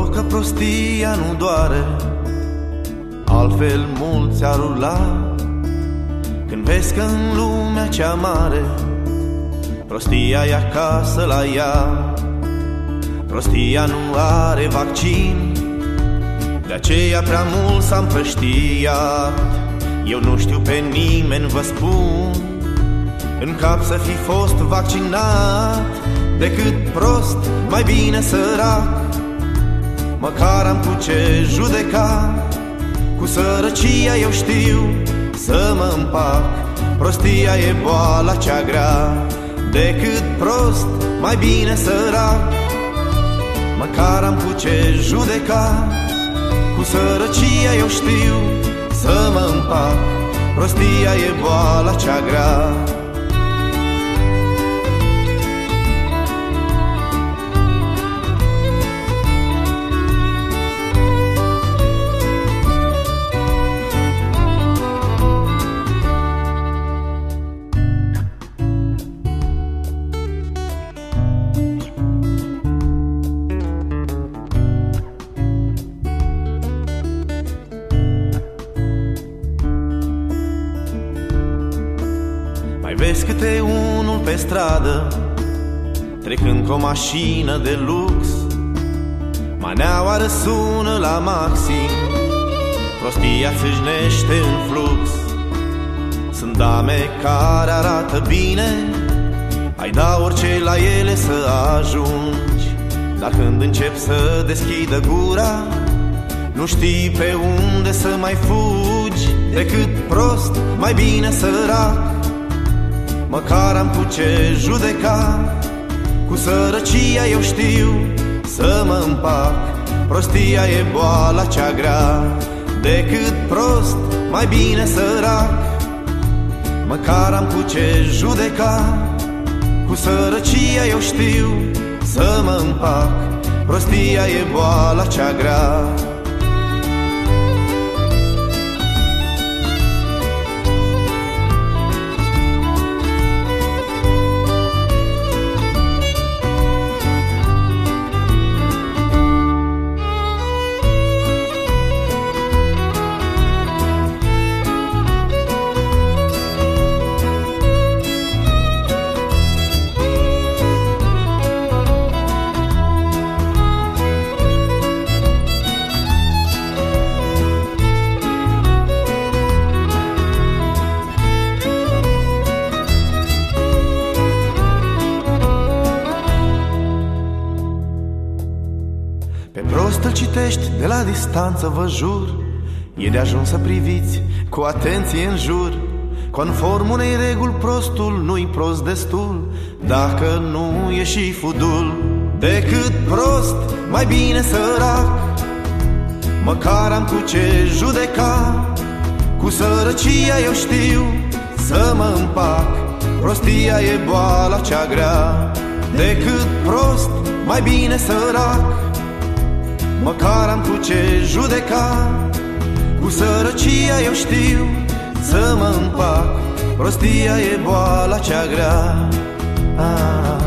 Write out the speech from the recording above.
Noroc că prostia nu doare. Altfel mulți ar urla. Când vezi că în lumea cea mare Prostia e acasă la ea. Prostia nu are vaccin De aceea prea mult s-a împrăștiat. Eu nu știu pe nimeni, vă spun În cap să fi fost vaccinat. Decât prost, mai bine sărac Măcar am cu ce judeca. Cu sărăcia eu știu să mă împac. Prostia e boala cea grea. Decât prost, mai bine sărac. Măcar am cu ce judeca. Cu sărăcia eu știu să mă împac. Prostia e boala cea grea Vezi câte unul pe stradă Trecând cu o mașină de lux. Maneaua răsună la maxim Prostia țâșnește în flux. Sunt dame care arată bine Ai da orice la ele să ajungi. Dar când încep să deschidă gura Nu știi pe unde să mai fugi. Decât prost, mai bine sărac Măcar am cu ce judeca. Cu sărăcia eu știu să mă împac. Prostia e boala cea grea. Decât prost, mai bine sărac. Măcar am cu ce judeca. Cu sărăcia eu știu să mă împac. Prostia e boala cea grea Pe prost îl citești de la distanță, vă jur. E de ajuns să priviți cu atenție în jur. Conform unei reguli prostul nu-i prost destul. Dacă nu e și fudul Decât prost, mai bine sărac. Măcar am cu ce judeca Cu sărăcia eu știu să mă împac. Prostia e boala cea grea Decât prost, mai bine sărac Măcar am cu ce judeca. Cu sărăcia eu știu să mă împac. Prostia e boala cea grea. Ah.